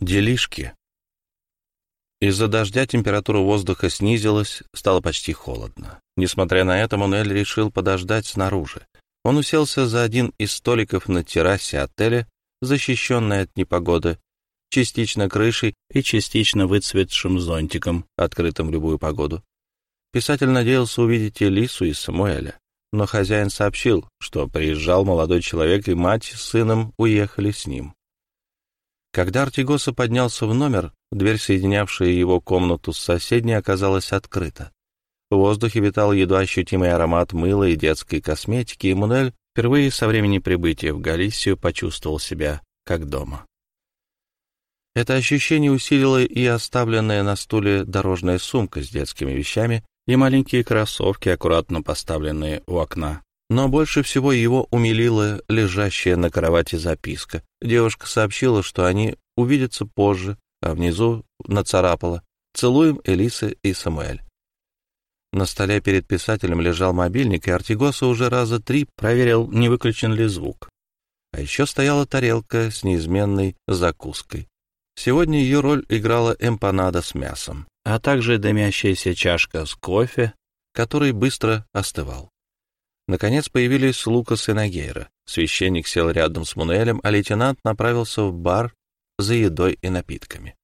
Делишки. Из-за дождя температура воздуха снизилась, стало почти холодно. Несмотря на это, Мануэль решил подождать снаружи. Он уселся за один из столиков на террасе отеля, защищенной от непогоды, частично крышей и частично выцветшим зонтиком, открытым в любую погоду. Писатель надеялся увидеть Элису и Самуэля, но хозяин сообщил, что приезжал молодой человек, и мать с сыном уехали с ним. Когда Артигоса поднялся в номер, дверь, соединявшая его комнату с соседней, оказалась открыта. В воздухе витал едва ощутимый аромат мыла и детской косметики, и Мунель впервые со времени прибытия в Галисию почувствовал себя как дома. Это ощущение усилило и оставленная на стуле дорожная сумка с детскими вещами и маленькие кроссовки, аккуратно поставленные у окна. Но больше всего его умилила лежащая на кровати записка. Девушка сообщила, что они увидятся позже, а внизу нацарапала «Целуем Элиса и Самуэль». На столе перед писателем лежал мобильник, и Артигоса уже раза три проверил, не выключен ли звук. А еще стояла тарелка с неизменной закуской. Сегодня ее роль играла эмпанада с мясом, а также дымящаяся чашка с кофе, который быстро остывал. Наконец появились Лукас и Нагейра. Священник сел рядом с Мунуэлем, а лейтенант направился в бар за едой и напитками.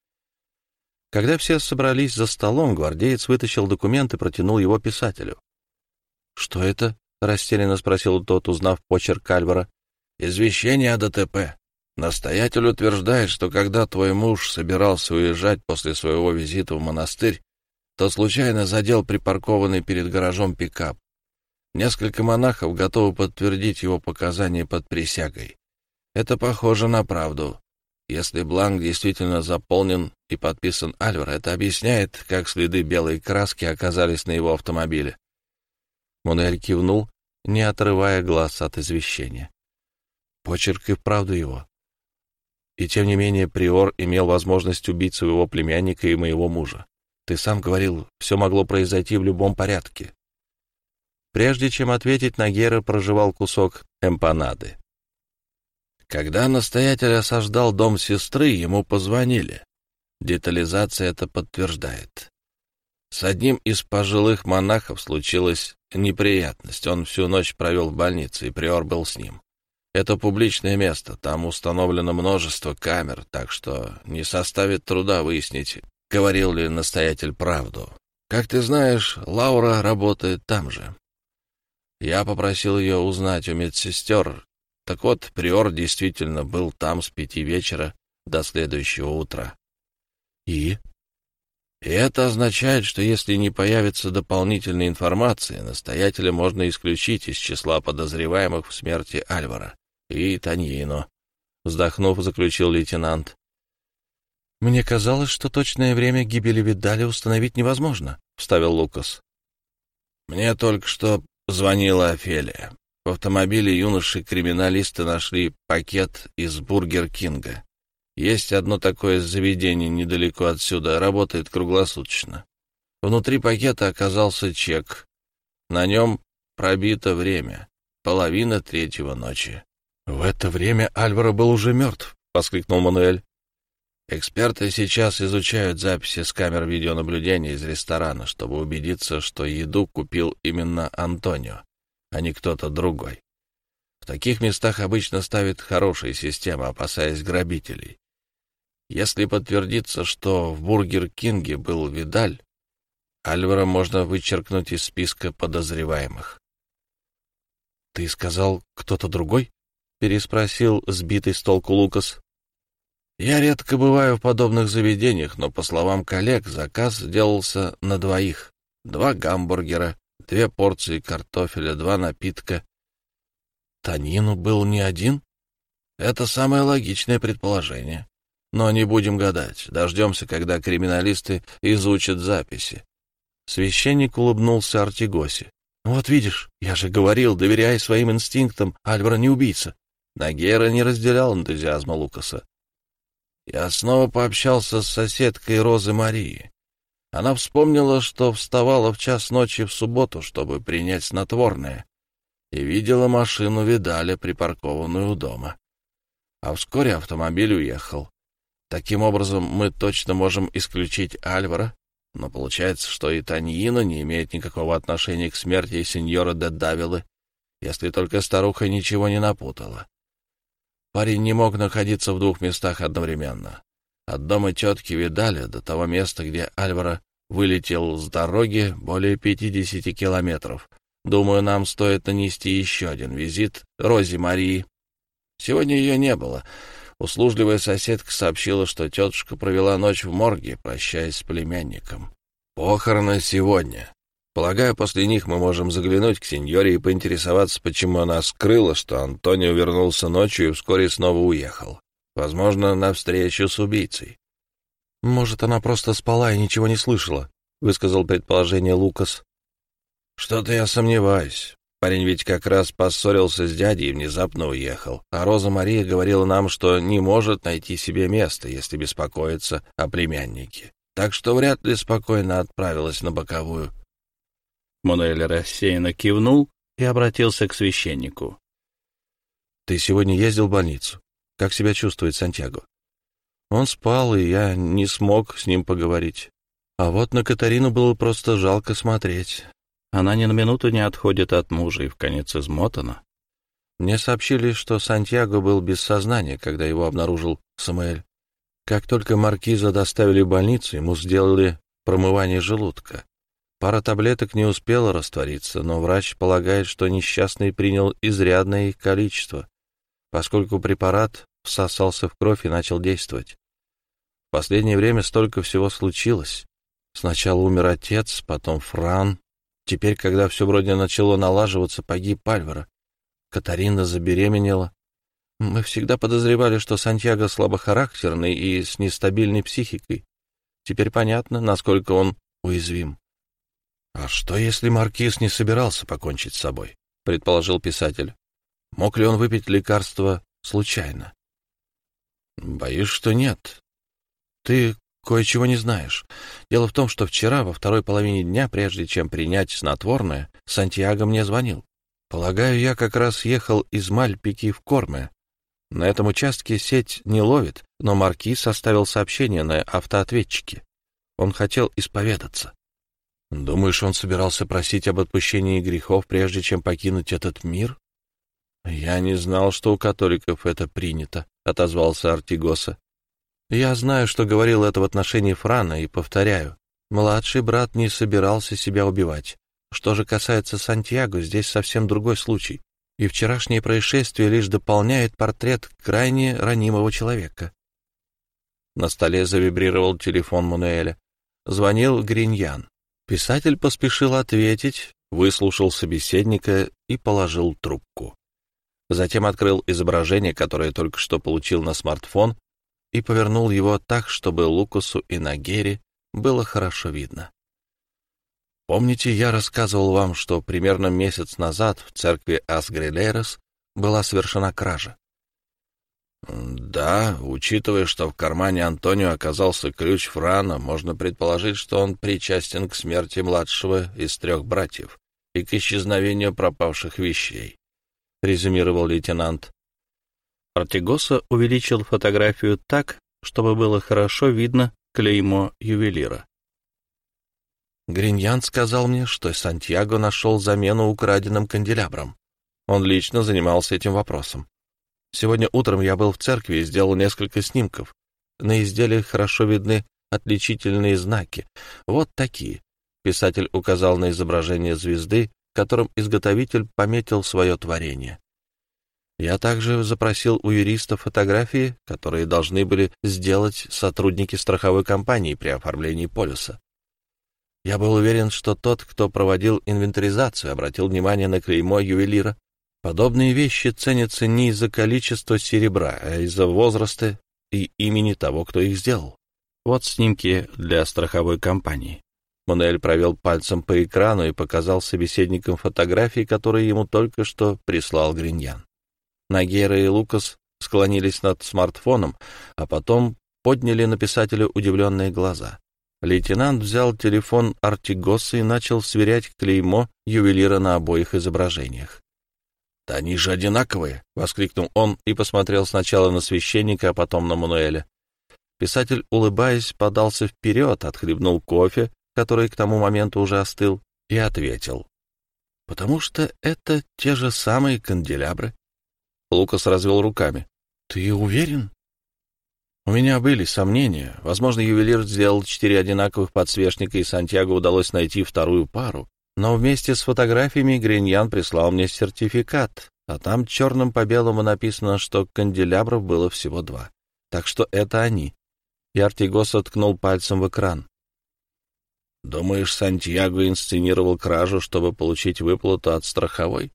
Когда все собрались за столом, гвардеец вытащил документ и протянул его писателю. «Что это?» — растерянно спросил тот, узнав почерк Альвара. «Извещение о ДТП. Настоятель утверждает, что когда твой муж собирался уезжать после своего визита в монастырь, то случайно задел припаркованный перед гаражом пикап. Несколько монахов готовы подтвердить его показания под присягой. Это похоже на правду. Если бланк действительно заполнен и подписан Альвар, это объясняет, как следы белой краски оказались на его автомобиле. Мунель кивнул, не отрывая глаз от извещения. Почерк и вправду его. И тем не менее Приор имел возможность убить своего племянника и моего мужа. Ты сам говорил, все могло произойти в любом порядке. Прежде чем ответить, Нагера проживал кусок эмпанады. Когда настоятель осаждал дом сестры, ему позвонили. Детализация это подтверждает. С одним из пожилых монахов случилась неприятность. Он всю ночь провел в больнице, и приор был с ним. Это публичное место, там установлено множество камер, так что не составит труда выяснить, говорил ли настоятель правду. Как ты знаешь, Лаура работает там же. Я попросил ее узнать у медсестер. Так вот, приор действительно был там с пяти вечера до следующего утра. И? И это означает, что если не появится дополнительной информации, настоятеля можно исключить из числа подозреваемых в смерти Альвара и Таньино. Вздохнув, заключил лейтенант. «Мне казалось, что точное время гибели Видали установить невозможно», — вставил Лукас. «Мне только что Звонила Офелия. В автомобиле юноши-криминалисты нашли пакет из Бургер Кинга. Есть одно такое заведение недалеко отсюда, работает круглосуточно. Внутри пакета оказался чек. На нем пробито время. Половина третьего ночи. «В это время Альваро был уже мертв», — воскликнул Мануэль. Эксперты сейчас изучают записи с камер видеонаблюдения из ресторана, чтобы убедиться, что еду купил именно Антонио, а не кто-то другой. В таких местах обычно ставят хорошие системы, опасаясь грабителей. Если подтвердится, что в Бургер Кинге был Видаль, Альвара можно вычеркнуть из списка подозреваемых. «Ты сказал, кто-то другой?» — переспросил сбитый с толку Лукас. Я редко бываю в подобных заведениях, но, по словам коллег, заказ делался на двоих. Два гамбургера, две порции картофеля, два напитка. Танину был не один? Это самое логичное предположение. Но не будем гадать, дождемся, когда криминалисты изучат записи. Священник улыбнулся Артигосе. «Вот видишь, я же говорил, доверяй своим инстинктам, Альвара не убийца». Нагера не разделял энтузиазма Лукаса. Я снова пообщался с соседкой Розы Марии. Она вспомнила, что вставала в час ночи в субботу, чтобы принять снотворное, и видела машину Видаля, припаркованную у дома. А вскоре автомобиль уехал. Таким образом, мы точно можем исключить Альвара, но получается, что и Таньина не имеет никакого отношения к смерти сеньора де Давилы, если только старуха ничего не напутала. Парень не мог находиться в двух местах одновременно. От дома тетки видали до того места, где Альвара вылетел с дороги более 50 километров. Думаю, нам стоит нанести еще один визит Розе Марии. Сегодня ее не было. Услужливая соседка сообщила, что тетушка провела ночь в морге, прощаясь с племянником. Похороны сегодня. Полагаю, после них мы можем заглянуть к сеньоре и поинтересоваться, почему она скрыла, что Антонио вернулся ночью и вскоре снова уехал. Возможно, на встречу с убийцей. «Может, она просто спала и ничего не слышала», — высказал предположение Лукас. «Что-то я сомневаюсь. Парень ведь как раз поссорился с дядей и внезапно уехал. А Роза Мария говорила нам, что не может найти себе места, если беспокоится о племяннике. Так что вряд ли спокойно отправилась на боковую». Мануэль рассеянно кивнул и обратился к священнику. «Ты сегодня ездил в больницу. Как себя чувствует Сантьяго?» Он спал, и я не смог с ним поговорить. А вот на Катарину было просто жалко смотреть. Она ни на минуту не отходит от мужа и в конец измотана. Мне сообщили, что Сантьяго был без сознания, когда его обнаружил Самуэль. Как только маркиза доставили в больницу, ему сделали промывание желудка. Пара таблеток не успела раствориться, но врач полагает, что несчастный принял изрядное их количество, поскольку препарат всосался в кровь и начал действовать. В последнее время столько всего случилось. Сначала умер отец, потом Фран. Теперь, когда все вроде начало налаживаться, погиб Пальвара. Катарина забеременела. Мы всегда подозревали, что Сантьяго слабохарактерный и с нестабильной психикой. Теперь понятно, насколько он уязвим. «А что, если Маркиз не собирался покончить с собой?» — предположил писатель. «Мог ли он выпить лекарство случайно?» Боюсь, что нет. Ты кое-чего не знаешь. Дело в том, что вчера, во второй половине дня, прежде чем принять снотворное, Сантьяго мне звонил. Полагаю, я как раз ехал из Мальпики в Корме. На этом участке сеть не ловит, но Маркиз оставил сообщение на автоответчике. Он хотел исповедаться. Думаешь, он собирался просить об отпущении грехов, прежде чем покинуть этот мир? Я не знал, что у католиков это принято отозвался Артигоса. Я знаю, что говорил это в отношении Франа, и повторяю. Младший брат не собирался себя убивать. Что же касается Сантьяго, здесь совсем другой случай. И вчерашнее происшествие лишь дополняет портрет крайне ранимого человека. На столе завибрировал телефон Мануэля. Звонил Гриньян. Писатель поспешил ответить, выслушал собеседника и положил трубку. Затем открыл изображение, которое только что получил на смартфон, и повернул его так, чтобы Лукасу и Нагере было хорошо видно. Помните, я рассказывал вам, что примерно месяц назад в церкви Асгрелерос была совершена кража? Да, учитывая, что в кармане Антонио оказался ключ Франа, можно предположить, что он причастен к смерти младшего из трех братьев и к исчезновению пропавших вещей. — резюмировал лейтенант. Артигоса увеличил фотографию так, чтобы было хорошо видно клеймо ювелира. Гриньян сказал мне, что Сантьяго нашел замену украденным канделябрам. Он лично занимался этим вопросом. Сегодня утром я был в церкви и сделал несколько снимков. На изделиях хорошо видны отличительные знаки. Вот такие. Писатель указал на изображение звезды которым изготовитель пометил свое творение. Я также запросил у юриста фотографии, которые должны были сделать сотрудники страховой компании при оформлении полюса. Я был уверен, что тот, кто проводил инвентаризацию, обратил внимание на клеймо ювелира. Подобные вещи ценятся не из-за количества серебра, а из-за возраста и имени того, кто их сделал. Вот снимки для страховой компании. Мануэль провел пальцем по экрану и показал собеседникам фотографии, которые ему только что прислал Гриньян. Нагера и Лукас склонились над смартфоном, а потом подняли на писателя удивленные глаза. Лейтенант взял телефон Артигоса и начал сверять клеймо ювелира на обоих изображениях. «Да они же одинаковые!» — воскликнул он и посмотрел сначала на священника, а потом на Мануэля. Писатель, улыбаясь, подался вперед, отхлебнул кофе, который к тому моменту уже остыл, и ответил. «Потому что это те же самые канделябры». Лукас развел руками. «Ты уверен?» У меня были сомнения. Возможно, ювелир сделал четыре одинаковых подсвечника, и Сантьяго удалось найти вторую пару. Но вместе с фотографиями Гриньян прислал мне сертификат, а там черным по белому написано, что канделябров было всего два. Так что это они. И Артигос ткнул пальцем в экран. «Думаешь, Сантьяго инсценировал кражу, чтобы получить выплату от страховой?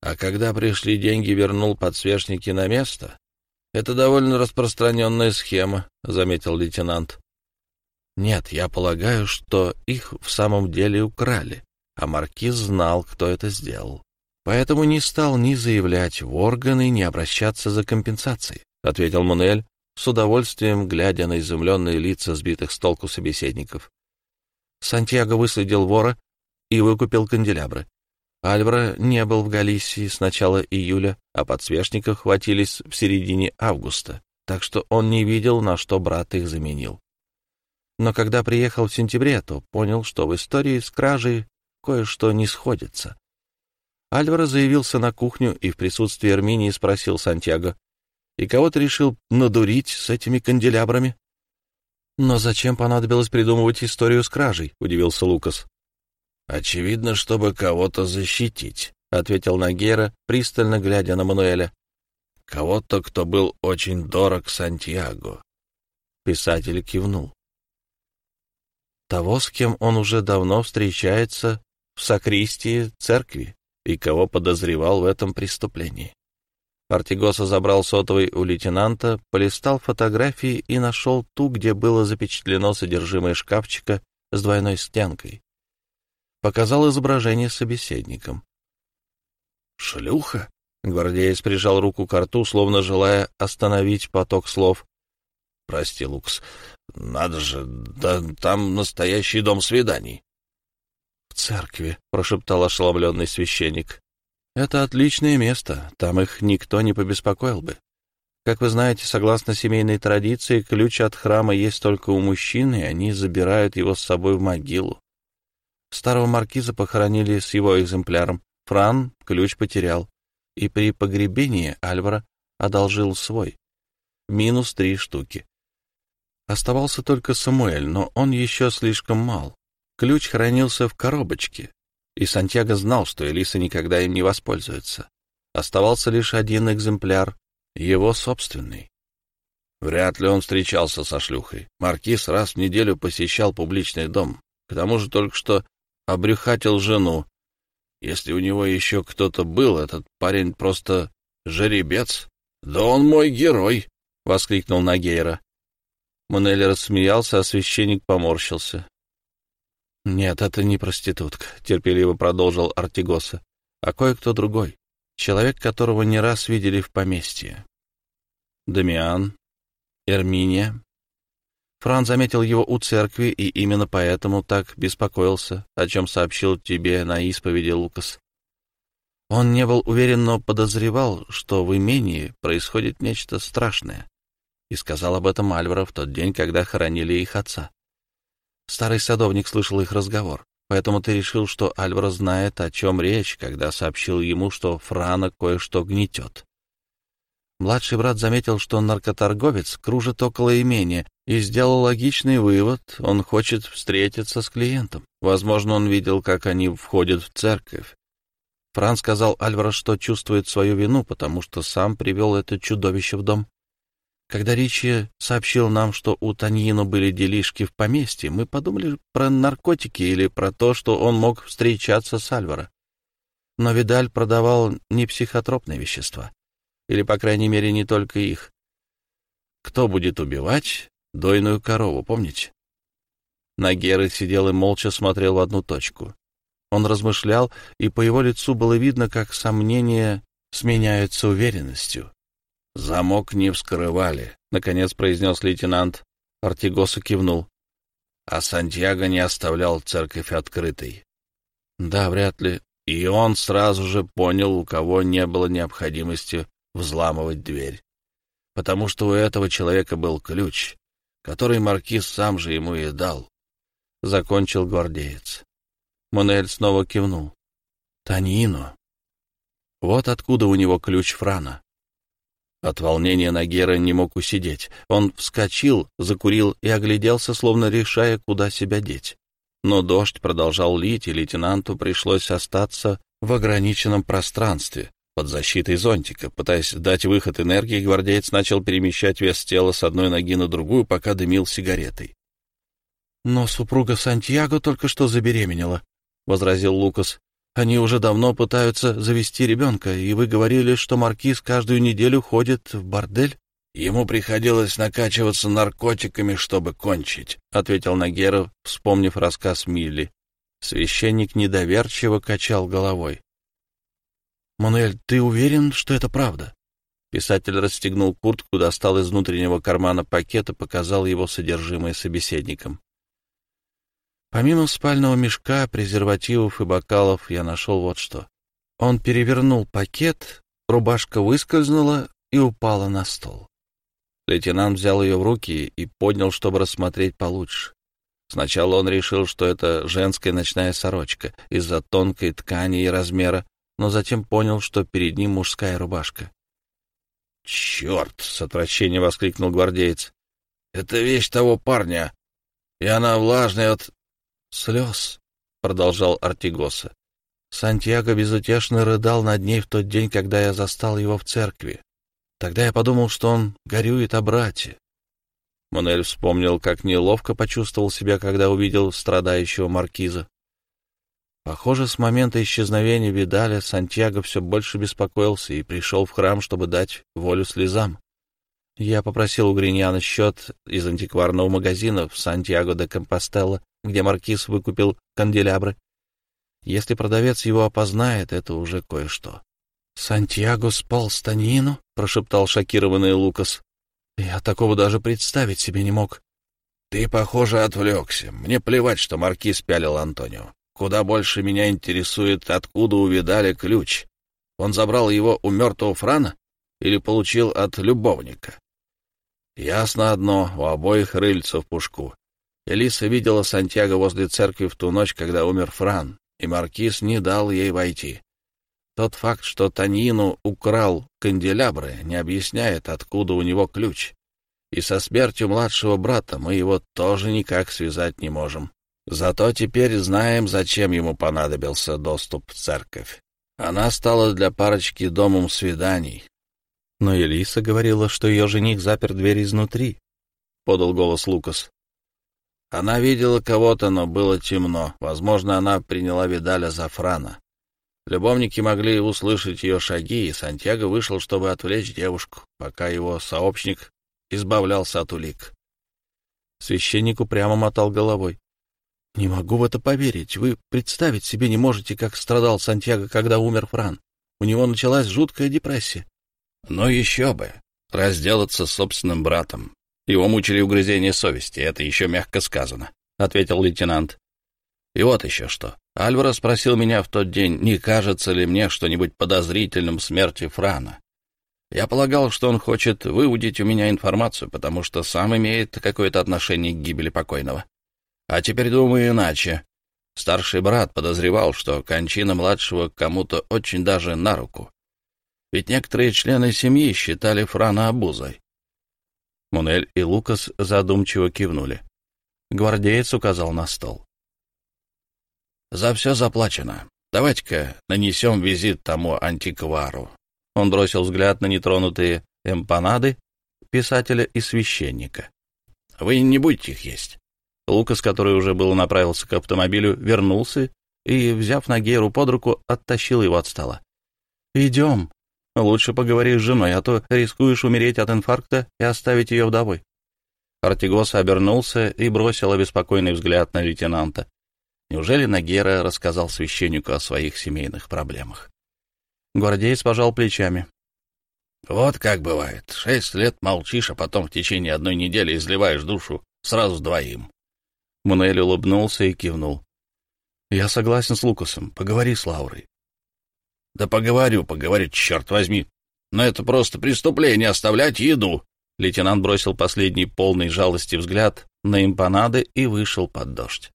А когда пришли деньги, вернул подсвечники на место?» Это довольно распространенная схема, заметил лейтенант. Нет, я полагаю, что их в самом деле украли, а маркиз знал, кто это сделал. Поэтому не стал ни заявлять в органы, ни обращаться за компенсацией, ответил Мунель, с удовольствием глядя на изумленные лица сбитых с толку собеседников. Сантьяго выследил вора и выкупил канделябры. Альвара не был в Галисии с начала июля, а подсвечников хватились в середине августа, так что он не видел, на что брат их заменил. Но когда приехал в сентябре, то понял, что в истории с кражей кое-что не сходится. Альвара заявился на кухню и в присутствии Эрминии спросил Сантьяго, «И кого ты решил надурить с этими канделябрами?» «Но зачем понадобилось придумывать историю с кражей?» — удивился Лукас. «Очевидно, чтобы кого-то защитить», — ответил Нагера, пристально глядя на Мануэля. «Кого-то, кто был очень дорог Сантьяго». Писатель кивнул. «Того, с кем он уже давно встречается в сакристии церкви и кого подозревал в этом преступлении». Артигоса забрал сотовый у лейтенанта, полистал фотографии и нашел ту, где было запечатлено содержимое шкафчика с двойной стенкой показал изображение собеседникам. «Шлюха?» — гвардеец прижал руку к рту, словно желая остановить поток слов. «Прости, Лукс, надо же, да там настоящий дом свиданий». «В церкви», — прошептал ошеломленный священник. «Это отличное место, там их никто не побеспокоил бы. Как вы знаете, согласно семейной традиции, ключ от храма есть только у мужчин, и они забирают его с собой в могилу. Старого маркиза похоронили с его экземпляром. Фран ключ потерял. И при погребении Альвара одолжил свой. Минус три штуки. Оставался только Самуэль, но он еще слишком мал. Ключ хранился в коробочке, и Сантьяго знал, что Элиса никогда им не воспользуется. Оставался лишь один экземпляр, его собственный. Вряд ли он встречался со шлюхой. Маркиз раз в неделю посещал публичный дом. К тому же только что обрюхатил жену. Если у него еще кто-то был, этот парень просто жеребец. Да он мой герой! — воскликнул Нагейра. Манелли рассмеялся, а священник поморщился. — Нет, это не проститутка, — терпеливо продолжил Артигоса, — а кое-кто другой. Человек, которого не раз видели в поместье. Дамиан, Эрминия, Фран заметил его у церкви и именно поэтому так беспокоился, о чем сообщил тебе на исповеди Лукас. Он не был уверен, но подозревал, что в имении происходит нечто страшное, и сказал об этом Альвара в тот день, когда хоронили их отца. Старый садовник слышал их разговор, поэтому ты решил, что Альвара знает, о чем речь, когда сообщил ему, что Франа кое-что гнетет. Младший брат заметил, что наркоторговец кружит около имения, и сделал логичный вывод, он хочет встретиться с клиентом. Возможно, он видел, как они входят в церковь. Франц сказал Альваро, что чувствует свою вину, потому что сам привел это чудовище в дом. Когда Ричи сообщил нам, что у Таньино были делишки в поместье, мы подумали про наркотики или про то, что он мог встречаться с Альваро. Но Видаль продавал не психотропные вещества. Или, по крайней мере, не только их. Кто будет убивать, дойную корову, помните? Нагеры сидел и молча смотрел в одну точку. Он размышлял, и по его лицу было видно, как сомнения сменяются уверенностью. «Замок не вскрывали», — наконец произнес лейтенант. Артигоса кивнул. А Сантьяго не оставлял церковь открытой. Да, вряд ли. И он сразу же понял, у кого не было необходимости взламывать дверь. Потому что у этого человека был ключ, который маркиз сам же ему и дал», — закончил гвардеец. Монель снова кивнул. «Танино. Вот откуда у него ключ Франа». От волнения Нагера не мог усидеть. Он вскочил, закурил и огляделся, словно решая, куда себя деть. Но дождь продолжал лить, и лейтенанту пришлось остаться в ограниченном пространстве, под защитой зонтика. Пытаясь дать выход энергии, гвардеец начал перемещать вес тела с одной ноги на другую, пока дымил сигаретой. «Но супруга Сантьяго только что забеременела», — возразил Лукас. Они уже давно пытаются завести ребенка, и вы говорили, что маркиз каждую неделю ходит в бордель?» «Ему приходилось накачиваться наркотиками, чтобы кончить», — ответил Нагеров, вспомнив рассказ Милли. Священник недоверчиво качал головой. «Мануэль, ты уверен, что это правда?» Писатель расстегнул куртку, достал из внутреннего кармана пакет и показал его содержимое собеседникам. Помимо спального мешка, презервативов и бокалов, я нашел вот что. Он перевернул пакет, рубашка выскользнула и упала на стол. Лейтенант взял ее в руки и поднял, чтобы рассмотреть получше. Сначала он решил, что это женская ночная сорочка из-за тонкой ткани и размера, но затем понял, что перед ним мужская рубашка. «Черт!» — с отвращением воскликнул гвардеец. «Это вещь того парня, и она влажная от слез, — продолжал Артигоса. Сантьяго безутешно рыдал над ней в тот день, когда я застал его в церкви. Тогда я подумал, что он горюет о брате. Монель вспомнил, как неловко почувствовал себя, когда увидел страдающего маркиза. Похоже, с момента исчезновения Видаля Сантьяго все больше беспокоился и пришел в храм, чтобы дать волю слезам. Я попросил у Гриньяна счет из антикварного магазина в Сантьяго де Компостелло где маркиз выкупил канделябры. Если продавец его опознает, это уже кое-что. — Сантьяго спал с Танину? — прошептал шокированный Лукас. — Я такого даже представить себе не мог. — Ты, похоже, отвлекся. Мне плевать, что маркиз пялил Антонио. Куда больше меня интересует, откуда увидали ключ. Он забрал его у мертвого Франа или получил от любовника? Ясно одно, у обоих рыльца в пушку. Элиса видела Сантьяго возле церкви в ту ночь, когда умер Фран, и маркиз не дал ей войти. Тот факт, что Танину украл канделябры, не объясняет, откуда у него ключ. И со смертью младшего брата мы его тоже никак связать не можем. Зато теперь знаем, зачем ему понадобился доступ в церковь. Она стала для парочки домом свиданий. Но Элиса говорила, что ее жених запер дверь изнутри, — подал голос Лукас. Она видела кого-то, но было темно. Возможно, она приняла Видаля за Франа. Любовники могли услышать ее шаги, и Сантьяго вышел, чтобы отвлечь девушку, пока его сообщник избавлялся от улик. Священник упрямо мотал головой. — Не могу в это поверить. Вы представить себе не можете, как страдал Сантьяго, когда умер Фран. У него началась жуткая депрессия. — Но еще бы. Разделаться с собственным братом. Его мучили угрызения совести, это еще мягко сказано, — ответил лейтенант. И вот еще что. Альваро спросил меня в тот день, не кажется ли мне что-нибудь подозрительным в смерти Франа. Я полагал, что он хочет выудить у меня информацию, потому что сам имеет какое-то отношение к гибели покойного. А теперь думаю иначе. Старший брат подозревал, что кончина младшего кому-то очень даже на руку. Ведь некоторые члены семьи считали Франа обузой. Мунель и Лукас задумчиво кивнули. Гвардеец указал на стол. «За все заплачено. Давайте-ка нанесем визит тому антиквару». Он бросил взгляд на нетронутые эмпанады писателя и священника. «Вы не будете их есть». Лукас, который уже было направился к автомобилю, вернулся и, взяв Нагеру под руку, оттащил его от стола. «Идем», Лучше поговори с женой, а то рискуешь умереть от инфаркта и оставить ее вдовой. Артигос обернулся и бросил обеспокоенный взгляд на лейтенанта. Неужели Нагера рассказал священнику о своих семейных проблемах? Гвардеец пожал плечами. «Вот как бывает. Шесть лет молчишь, а потом в течение одной недели изливаешь душу сразу двоим». Мунель улыбнулся и кивнул. «Я согласен с Лукасом. Поговори с Лаурой. Да поговорю, поговорю, черт возьми. Но это просто преступление оставлять еду. Лейтенант бросил последний полный жалости взгляд на импанады и вышел под дождь.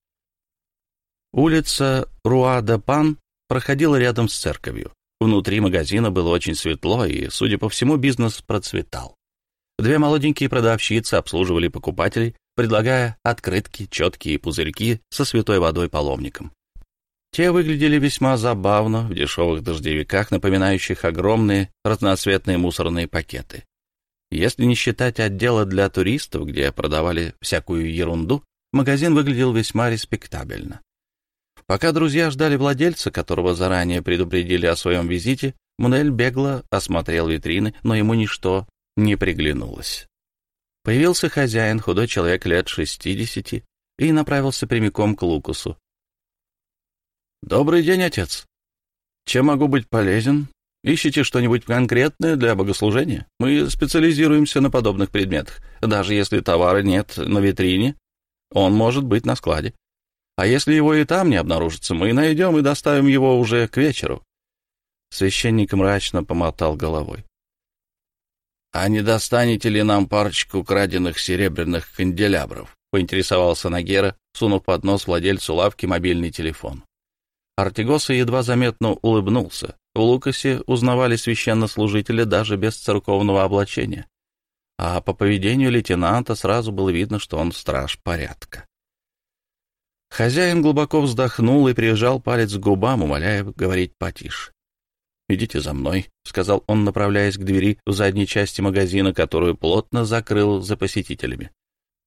Улица Руа-де-Пан проходила рядом с церковью. Внутри магазина было очень светло, и, судя по всему, бизнес процветал. Две молоденькие продавщицы обслуживали покупателей, предлагая открытки, четкие пузырьки со святой водой паломникам. Те выглядели весьма забавно в дешевых дождевиках, напоминающих огромные разноцветные мусорные пакеты. Если не считать отдела для туристов, где продавали всякую ерунду, магазин выглядел весьма респектабельно. Пока друзья ждали владельца, которого заранее предупредили о своем визите, Мунель бегло осмотрел витрины, но ему ничто не приглянулось. Появился хозяин, худой человек лет шестидесяти, и направился прямиком к Лукусу. «Добрый день, отец. Чем могу быть полезен? Ищете что-нибудь конкретное для богослужения? Мы специализируемся на подобных предметах. Даже если товара нет на витрине, он может быть на складе. А если его и там не обнаружится, мы найдем и доставим его уже к вечеру. Священник мрачно помотал головой. — А не достанете ли нам парочку краденных серебряных канделябров? — поинтересовался Нагера, сунув под нос владельцу лавки мобильный телефон. Артигоса едва заметно улыбнулся. В Лукасе узнавали священнослужителя даже без церковного облачения. А по поведению лейтенанта сразу было видно, что он страж порядка. Хозяин глубоко вздохнул и прижал палец к губам, умоляя говорить потише. «Идите за мной», — сказал он, направляясь к двери в задней части магазина, которую плотно закрыл за посетителями.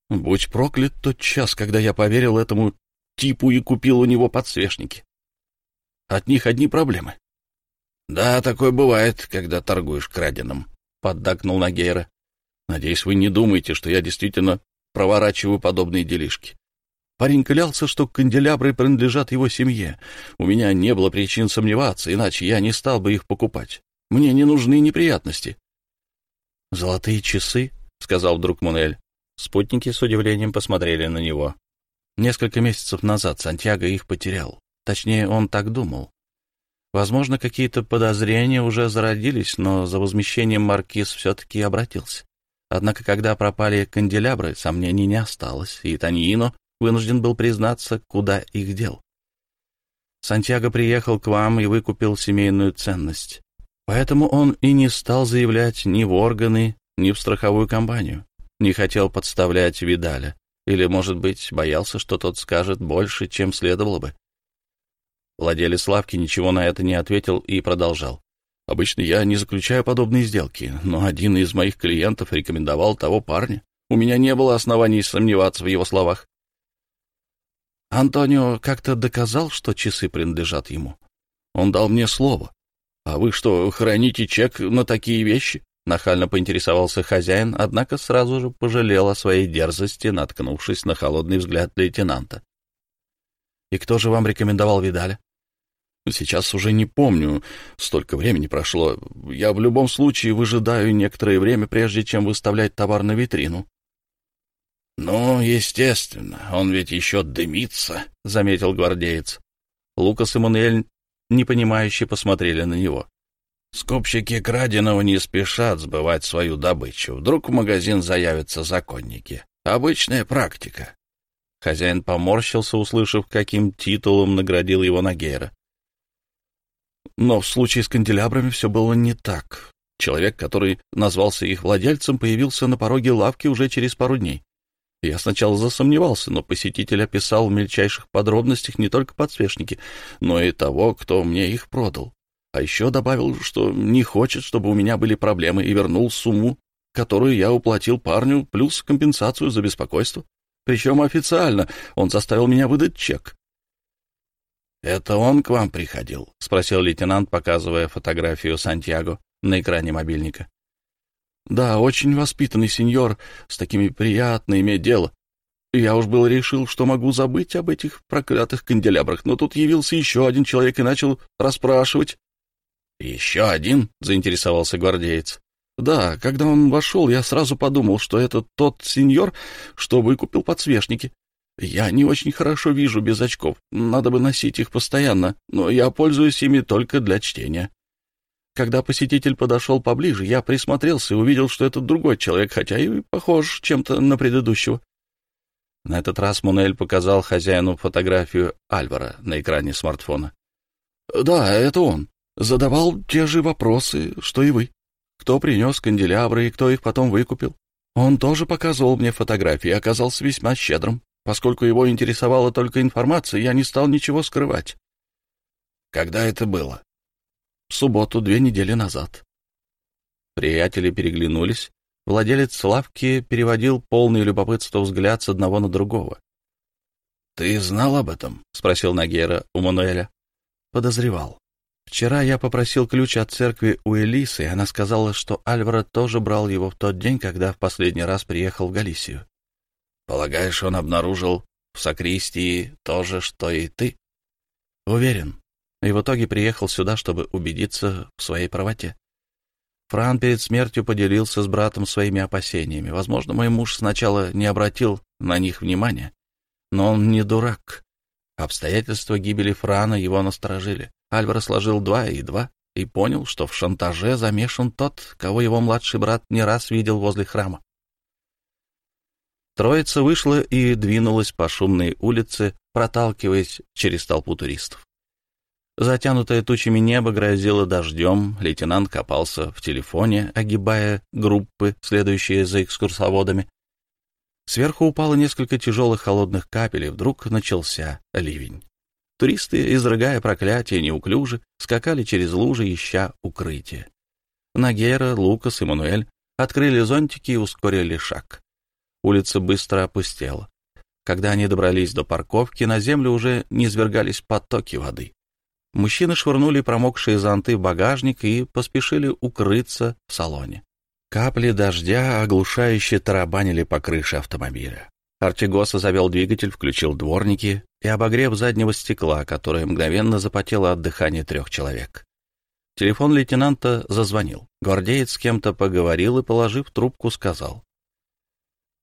«Будь проклят тот час, когда я поверил этому типу и купил у него подсвечники. От них одни проблемы». «Да, такое бывает, когда торгуешь краденым», — поддакнул Нагейра. «Надеюсь, вы не думаете, что я действительно проворачиваю подобные делишки. Парень клялся, что канделябры принадлежат его семье. У меня не было причин сомневаться, иначе я не стал бы их покупать. Мне не нужны неприятности. «Золотые часы?» — сказал вдруг Мунель. Спутники с удивлением посмотрели на него. Несколько месяцев назад Сантьяго их потерял. Точнее, он так думал. Возможно, какие-то подозрения уже зародились, но за возмещением маркиз все-таки обратился. Однако, когда пропали канделябры, сомнений не осталось, и Таньино вынужден был признаться, куда их дел. Сантьяго приехал к вам и выкупил семейную ценность. Поэтому он и не стал заявлять ни в органы, ни в страховую компанию. Не хотел подставлять Видаля. Или, может быть, боялся, что тот скажет больше, чем следовало бы. Владелец лавки ничего на это не ответил и продолжал. Обычно я не заключаю подобные сделки, но один из моих клиентов рекомендовал того парня. У меня не было оснований сомневаться в его словах. Антонио как-то доказал, что часы принадлежат ему. Он дал мне слово. А вы что, храните чек на такие вещи? Нахально поинтересовался хозяин, однако сразу же пожалел о своей дерзости, наткнувшись на холодный взгляд лейтенанта. «И кто же вам рекомендовал Видаля?» «Сейчас уже не помню. Столько времени прошло. Я в любом случае выжидаю некоторое время, прежде чем выставлять товар на витрину. «Ну, естественно, он ведь еще дымится», — заметил гвардеец. Лукас и Мануэль непонимающе посмотрели на него. Скупщики краденого не спешат сбывать свою добычу. Вдруг в магазин заявятся законники. Обычная практика. Хозяин поморщился, услышав, каким титулом наградил его Нагейра. Но в случае с канделябрами все было не так. Человек, который назвался их владельцем, появился на пороге лавки уже через пару дней. Я сначала засомневался, но посетитель описал в мельчайших подробностях не только подсвечники, но и того, кто мне их продал. А еще добавил, что не хочет, чтобы у меня были проблемы, и вернул сумму, которую я уплатил парню, плюс компенсацию за беспокойство. Причем официально он заставил меня выдать чек. «Это он к вам приходил?» — спросил лейтенант, показывая фотографию Сантьяго на экране мобильника. Да, очень воспитанный сеньор, с такими приятно иметь дело. Я уж был решил, что могу забыть об этих проклятых канделябрах, но тут явился еще один человек и начал расспрашивать. «Еще один?» — заинтересовался гвардеец. «Да, когда он вошел, я сразу подумал, что это тот сеньор, что выкупил подсвечники. Я не очень хорошо вижу без очков, надо бы носить их постоянно, но я пользуюсь ими только для чтения. Когда посетитель подошел поближе, я присмотрелся и увидел, что это другой человек, хотя и похож чем-то на предыдущего. На этот раз Мунель показал хозяину фотографию Альвара на экране смартфона. «Да, это он. Задавал те же вопросы, что и вы. Кто принес канделябры и кто их потом выкупил. Он тоже показывал мне фотографии и оказался весьма щедрым. Поскольку его интересовала только информация, я не стал ничего скрывать. Когда это было? В субботу, две недели назад. Приятели переглянулись. Владелец лавки переводил полный любопытства взгляд с одного на другого. — Ты знал об этом? — спросил Нагера у Мануэля. — Подозревал. Вчера я попросил ключ от церкви у Элисы, и она сказала, что Альваро тоже брал его в тот день, когда в последний раз приехал в Галисию. Полагаешь, он обнаружил в сакристии то же, что и ты? Уверен. И в итоге приехал сюда, чтобы убедиться в своей правоте. Фран перед смертью поделился с братом своими опасениями. Возможно, мой муж сначала не обратил на них внимания, но он не дурак. Обстоятельства гибели Франа его насторожили. Альваро сложил два и два и понял, что в шантаже замешан тот, кого его младший брат не раз видел возле храма. Троица вышла и двинулась по шумной улице, проталкиваясь через толпу туристов. Затянутое тучами небо грозило дождем, лейтенант копался в телефоне, огибая группы, следующие за экскурсоводами. Сверху упало несколько тяжелых холодных капель, и вдруг начался ливень. Туристы, изрыгая проклятия неуклюже, скакали через лужи, ища укрытие. Нагера, Лукас и Мануэль открыли зонтики и ускорили шаг. Улица быстро опустела. Когда они добрались до парковки, на землю уже низвергались потоки воды. Мужчины швырнули промокшие зонты в багажник и поспешили укрыться в салоне. Капли дождя оглушающе тарабанили по крыше автомобиля. Артигоса завел двигатель, включил дворники и обогрев заднего стекла, которое мгновенно запотело от дыхания трех человек. Телефон лейтенанта зазвонил. Гвардеец с кем-то поговорил и, положив трубку, сказал.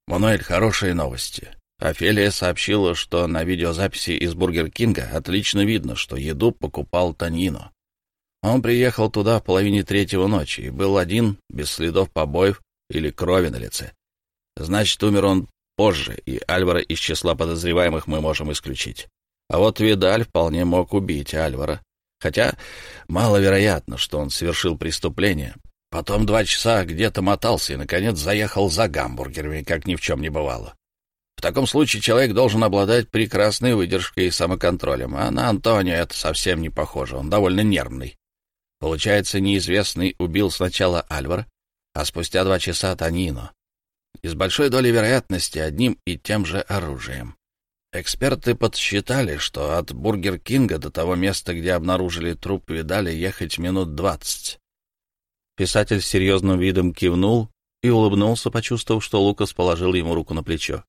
«Мануэль, хорошие новости. Офелия сообщила, что на видеозаписи из Бургер Кинга отлично видно, что еду покупал Таньино. Он приехал туда в половине третьего ночи и был один, без следов побоев или крови на лице. Значит, умер он позже, и Альвара из числа подозреваемых мы можем исключить. А вот Видаль вполне мог убить Альвара. Хотя маловероятно, что он совершил преступление. Потом два часа где-то мотался и, наконец, заехал за гамбургерами, как ни в чем не бывало. В таком случае человек должен обладать прекрасной выдержкой и самоконтролем, а на Антонио это совсем не похоже, он довольно нервный. Получается, неизвестный убил сначала Альвара, а спустя два часа Танино и с большой долей вероятности одним и тем же оружием. Эксперты подсчитали, что от Бургер Кинга до того места, где обнаружили труп Видали, ехать минут двадцать. Писатель с серьезным видом кивнул и улыбнулся, почувствовав, что Лукас положил ему руку на плечо.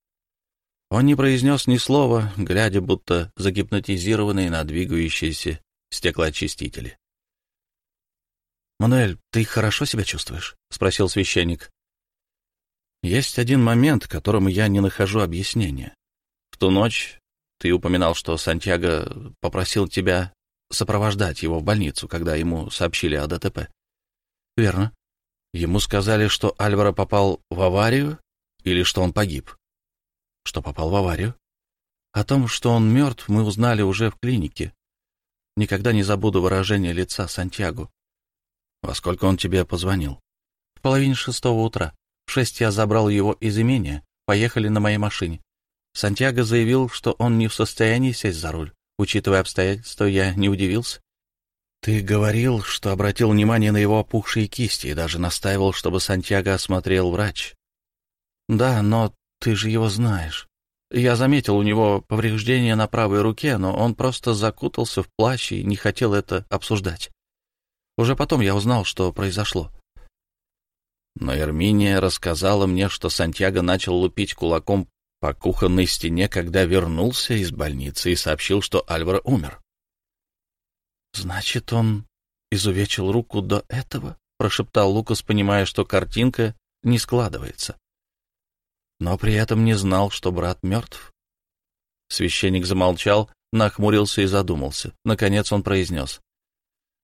Он не произнес ни слова, глядя, будто загипнотизированный на двигающиеся стеклоочистители. «Мануэль, ты хорошо себя чувствуешь?» — спросил священник. Есть один момент, которому я не нахожу объяснения. В ту ночь ты упоминал, что Сантьяго попросил тебя сопровождать его в больницу, когда ему сообщили о ДТП. Верно. Ему сказали, что Альваро попал в аварию или что он погиб. Что попал в аварию? О том, что он мертв, мы узнали уже в клинике. Никогда не забуду выражение лица Сантьяго. Во сколько он тебе позвонил? В половине шестого утра. В шесть я забрал его из имения, поехали на моей машине. Сантьяго заявил, что он не в состоянии сесть за руль. Учитывая обстоятельства, я не удивился. Ты говорил, что обратил внимание на его опухшие кисти и даже настаивал, чтобы Сантьяго осмотрел врач. Да, но ты же его знаешь. Я заметил у него повреждения на правой руке, но он просто закутался в плащ и не хотел это обсуждать. Уже потом я узнал, что произошло. Но Эрминия рассказала мне, что Сантьяго начал лупить кулаком по кухонной стене, когда вернулся из больницы и сообщил, что Альваро умер. «Значит, он изувечил руку до этого?» — прошептал Лукас, понимая, что картинка не складывается. Но при этом не знал, что брат мертв. Священник замолчал, нахмурился и задумался. Наконец он произнес.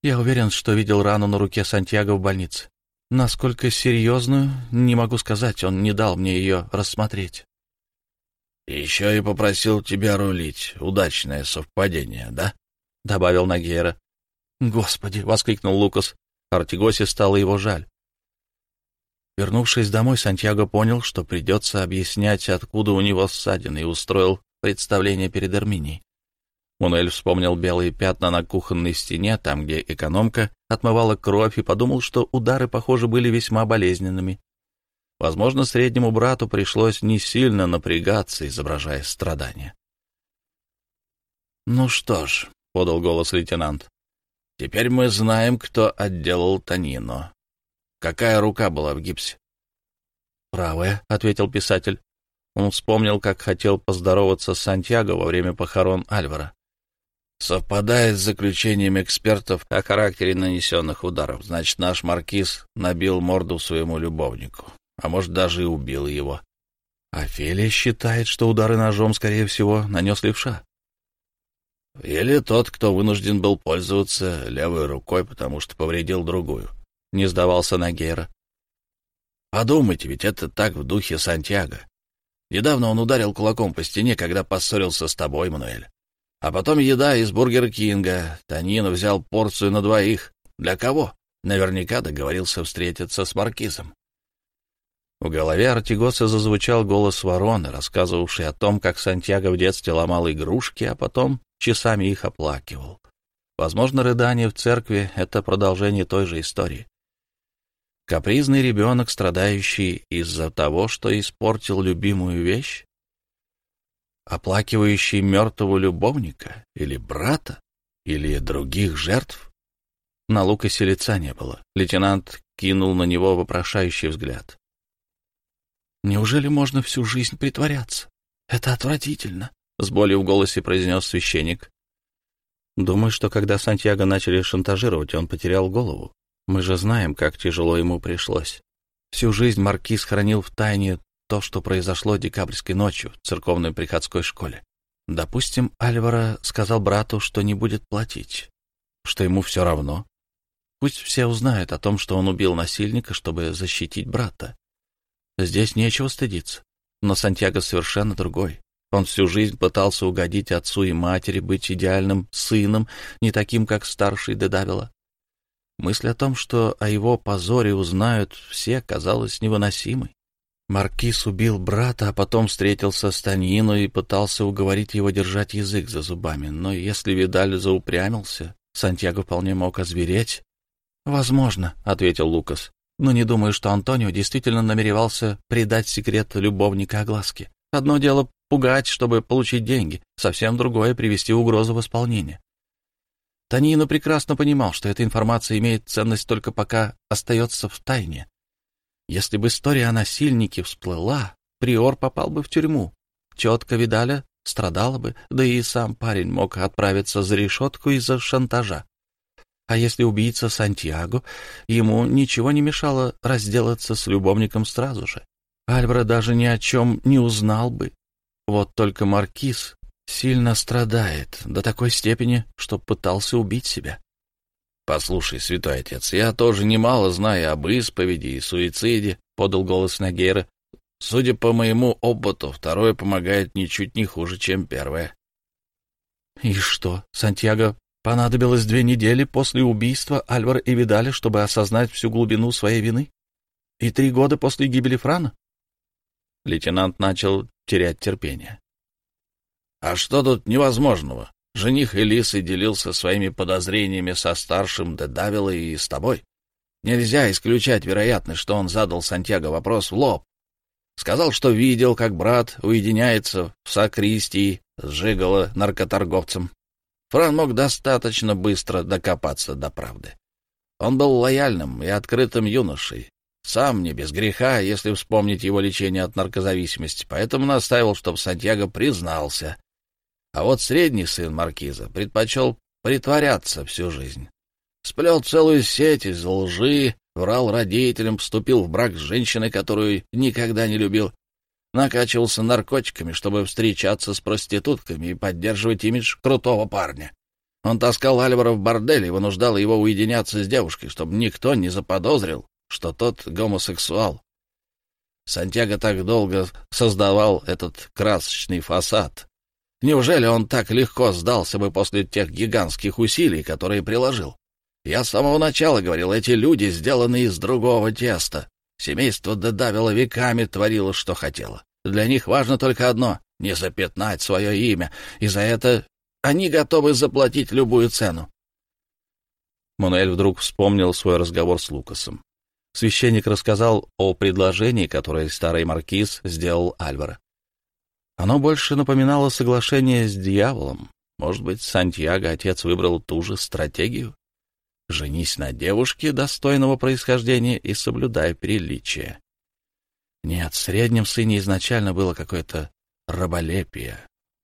Я уверен, что видел рану на руке Сантьяго в больнице. Насколько серьезную, не могу сказать, он не дал мне ее рассмотреть. «Еще и попросил тебя рулить. Удачное совпадение, да?» — добавил Нагера. «Господи!» — воскликнул Лукас. Артигосе стало его жаль. Вернувшись домой, Сантьяго понял, что придется объяснять, откуда у него ссадины, и устроил представление перед Эрминией. Мунель вспомнил белые пятна на кухонной стене, там, где экономка отмывала кровь, и подумал, что удары, похоже, были весьма болезненными. Возможно, среднему брату пришлось не сильно напрягаться, изображая страдания. «Ну что ж», — подал голос лейтенант, — «теперь мы знаем, кто отделал Танино. Какая рука была в гипсе?» «Правая», — ответил писатель. Он вспомнил, как хотел поздороваться с Сантьяго во время похорон Альвара. «Совпадает с заключением экспертов о характере нанесенных ударов. Значит, наш маркиз набил морду своему любовнику а может, даже и убил его. Офелия считает, что удары ножом, скорее всего, нанес левша. Или тот, кто вынужден был пользоваться левой рукой, потому что повредил другую. Не сдавался Нагера. Подумайте, ведь это так в духе Сантьяго. Недавно он ударил кулаком по стене, когда поссорился с тобой, Мануэль. А потом еда из Бургер Кинга. Танина взял порцию на двоих. Для кого? Наверняка договорился встретиться с Маркизом. В голове Артигоса зазвучал голос вороны, рассказывавший о том, как Сантьяго в детстве ломал игрушки, а потом часами их оплакивал. Возможно, рыдание в церкви — это продолжение той же истории. Капризный ребенок, страдающий из-за того, что испортил любимую вещь? Оплакивающий мертвого любовника или брата, или других жертв? На Лукасе лица не было. Лейтенант кинул на него вопрошающий взгляд. Неужели можно всю жизнь притворяться? Это отвратительно, — с болью в голосе произнес священник. Думаю, что когда Сантьяго начали шантажировать, он потерял голову. Мы же знаем, как тяжело ему пришлось. Всю жизнь маркиз хранил в тайне то, что произошло декабрьской ночью в церковной приходской школе. Допустим, Альвара сказал брату, что не будет платить, что ему все равно. Пусть все узнают о том, что он убил насильника, чтобы защитить брата. Здесь нечего стыдиться. Но Сантьяго совершенно другой. Он всю жизнь пытался угодить отцу и матери, быть идеальным сыном, не таким, как старший Дедавила. Мысль о том, что о его позоре узнают все, казалась невыносимой. Маркиз убил брата, а потом встретился с Таньино и пытался уговорить его держать язык за зубами. Но если Видаль заупрямился, Сантьяго вполне мог озвереть. «Возможно», — ответил Лукас но не думаю, что Антонио действительно намеревался предать секрет любовника огласке. Одно дело пугать, чтобы получить деньги, совсем другое — привести угрозу в исполнение. Танино прекрасно понимал, что эта информация имеет ценность только пока остается в тайне. Если бы история о насильнике всплыла, Приор попал бы в тюрьму. Четко Видаля страдала бы, да и сам парень мог отправиться за решетку из-за шантажа. А если убийца Сантьяго, ему ничего не мешало разделаться с любовником сразу же. Альвара даже ни о чем не узнал бы. Вот только Маркиз сильно страдает до такой степени, что пытался убить себя. — Послушай, святой отец, я тоже немало знаю об исповеди и суициде, — подал голос Нагера. Судя по моему опыту, второе помогает ничуть не хуже, чем первое. — И что, Сантьяго Понадобилось две недели после убийства Альвара и Видаля, чтобы осознать всю глубину своей вины? И три года после гибели Франа? Лейтенант начал терять терпение. — А что тут невозможного? Жених Элисы делился своими подозрениями со старшим Дедавило и с тобой. Нельзя исключать вероятность, что он задал Сантьяго вопрос в лоб. Сказал, что видел, как брат уединяется в сакристии с Жиголо наркоторговцем. Фран мог достаточно быстро докопаться до правды. Он был лояльным и открытым юношей, сам не без греха, если вспомнить его лечение от наркозависимости, поэтому настаивал, чтобы Сантьяго признался. А вот средний сын маркиза предпочел притворяться всю жизнь. Сплел целую сеть из лжи, врал родителям, вступил в брак с женщиной, которую никогда не любил, накачивался наркотиками, чтобы встречаться с проститутками и поддерживать имидж крутого парня. Он таскал Альвара в бордель и вынуждал его уединяться с девушкой, чтобы никто не заподозрил, что тот гомосексуал. Сантьяго так долго создавал этот красочный фасад. Неужели он так легко сдался бы после тех гигантских усилий, которые приложил? Я с самого начала говорил, эти люди сделаны из другого теста. Семейство Дедавила веками творило, что хотело. Для них важно только одно — не запятнать свое имя, и за это они готовы заплатить любую цену. Мануэль вдруг вспомнил свой разговор с Лукасом. Священник рассказал о предложении, которое старый маркиз сделал Альвара. Оно больше напоминало соглашение с дьяволом. Может быть, Сантьяго отец выбрал ту же стратегию? Женись на девушке достойного происхождения и соблюдай приличие. Нет, в среднем сыне изначально было какое-то раболепие,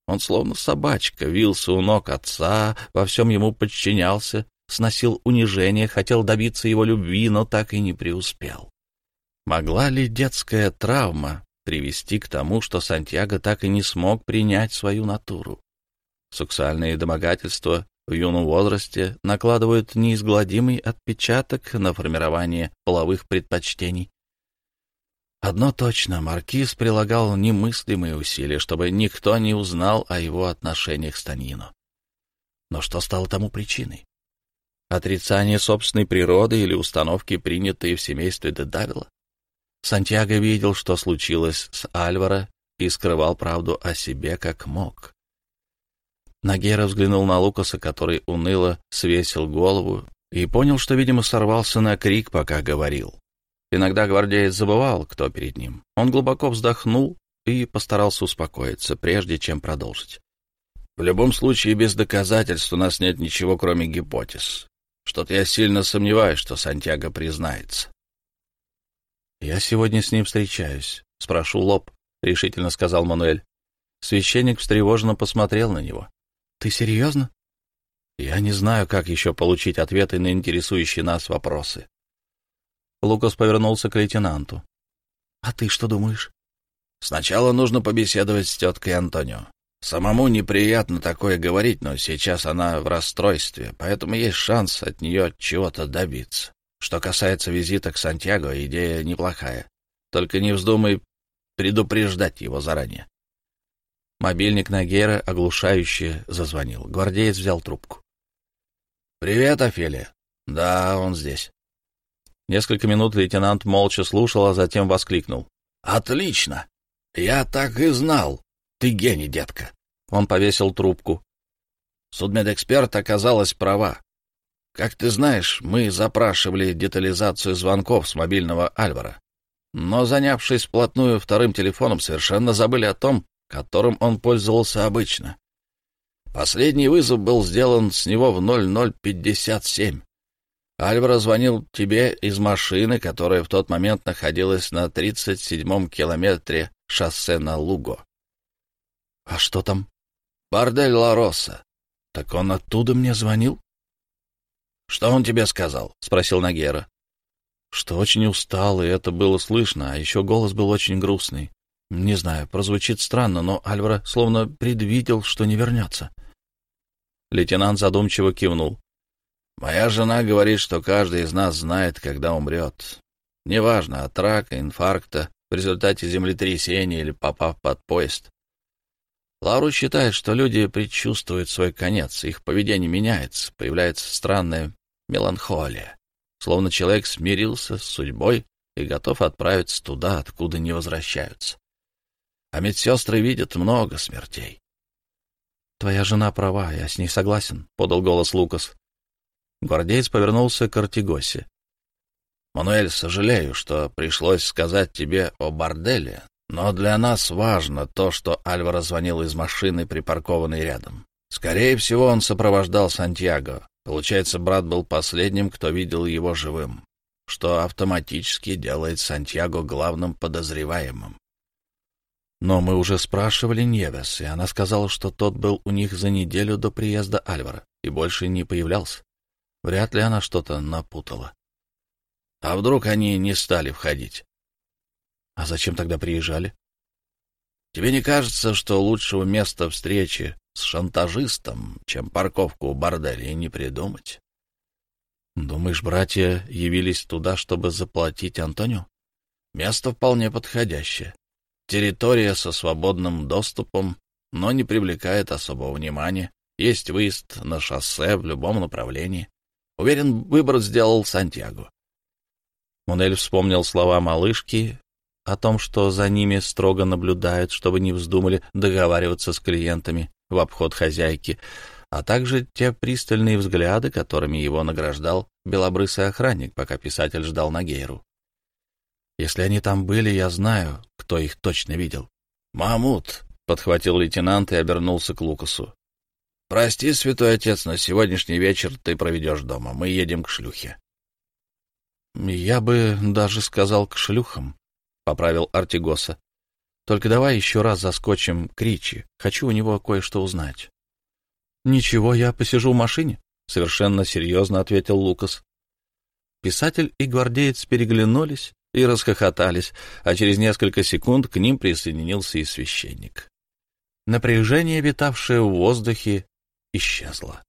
он словно собачка, вился у ног отца, во всем ему подчинялся, сносил унижение, хотел добиться его любви, но так и не преуспел. Могла ли детская травма привести к тому, что Сантьяго так и не смог принять свою натуру? Сексуальные домогательства в юном возрасте накладывают неизгладимый отпечаток на формирование половых предпочтений. Одно точно, Маркиз прилагал немыслимые усилия, чтобы никто не узнал о его отношениях с Таньино. Но что стало тому причиной? Отрицание собственной природы или установки, принятые в семействе Дедавила? Сантьяго видел, что случилось с Альваро, и скрывал правду о себе как мог. Нагера взглянул на Лукаса, который уныло свесил голову, и понял, что, видимо, сорвался на крик, пока говорил. Иногда гвардеец забывал, кто перед ним. Он глубоко вздохнул и постарался успокоиться, прежде чем продолжить. В любом случае, без доказательств у нас нет ничего, кроме гипотез. Что-то я сильно сомневаюсь, что Сантьяго признается. «Я сегодня с ним встречаюсь. Спрошу лоб», — решительно сказал Мануэль. Священник встревоженно посмотрел на него. «Ты серьезно?» «Я не знаю, как еще получить ответы на интересующие нас вопросы. Лукас повернулся к лейтенанту. «А ты что думаешь?» «Сначала нужно побеседовать с теткой Антонио. Самому неприятно такое говорить, но сейчас она в расстройстве, поэтому есть шанс от нее чего-то добиться. Что касается визита к Сантьяго, идея неплохая. Только не вздумай предупреждать его заранее». Мобильник Нагера оглушающе зазвонил. Гвардеец взял трубку. «Привет, Офелия. Да, он здесь. Несколько минут лейтенант молча слушал, а затем воскликнул. «Отлично! Я так и знал! Ты гений, детка!» Он повесил трубку. Судмедэксперт оказалась права. Как ты знаешь, мы запрашивали детализацию звонков с мобильного Альвара. Но, занявшись вплотную вторым телефоном, совершенно забыли о том, которым он пользовался обычно. Последний вызов был сделан с него в 0057. Альваро звонил тебе из машины, которая в тот момент находилась на 37-м километре шоссе на Луго. — А что там? — Бордель Ла Росса. — Так он оттуда мне звонил? — Что он тебе сказал? — спросил Нагера. — Что очень устал, и это было слышно, а еще голос был очень грустный. Не знаю, прозвучит странно, но Альваро словно предвидел, что не вернется. Лейтенант задумчиво кивнул. Моя жена говорит, что каждый из нас знает, когда умрет. Неважно, от рака, инфаркта, в результате землетрясения или попав под поезд. Лару считает, что люди предчувствуют свой конец, их поведение меняется, появляется странная меланхолия, словно человек смирился с судьбой и готов отправиться туда, откуда не возвращаются. А медсестры видят много смертей. — Твоя жена права, я с ней согласен, — подал голос Лукас. Гвардеец повернулся к Артигосе. «Мануэль, сожалею, что пришлось сказать тебе о борделе, но для нас важно то, что Альваро звонил из машины, припаркованной рядом. Скорее всего, он сопровождал Сантьяго. Получается, брат был последним, кто видел его живым, что автоматически делает Сантьяго главным подозреваемым. Но мы уже спрашивали Невес, и она сказала, что тот был у них за неделю до приезда Альвара и больше не появлялся. Вряд ли она что-то напутала. А вдруг они не стали входить? А зачем тогда приезжали? Тебе не кажется, что лучшего места встречи с шантажистом, чем парковку у борделя не придумать. Думаешь, братья явились туда, чтобы заплатить Антонию? Место вполне подходящее. Территория со свободным доступом, но не привлекает особого внимания. Есть выезд на шоссе в любом направлении. Уверен, выбор сделал Сантьяго. Мунель вспомнил слова малышки о том, что за ними строго наблюдают, чтобы не вздумали договариваться с клиентами в обход хозяйки, а также те пристальные взгляды, которыми его награждал белобрысый охранник, пока писатель ждал Нагейру. Если они там были, я знаю, кто их точно видел. «Мамут», — подхватил лейтенант и обернулся к Лукасу. «Прости, святой отец, но сегодняшний вечер ты проведешь дома. Мы едем к шлюхе». «Я бы даже сказал к шлюхам», — поправил Артигоса. «Только давай еще раз заскочим к Ричи. Хочу у него кое-что узнать». «Ничего, я посижу в машине», — совершенно серьезно ответил Лукас. Писатель и гвардеец переглянулись и расхохотались, а через несколько секунд к ним присоединился и священник. Напряжение, витавшее в воздухе, исчезло.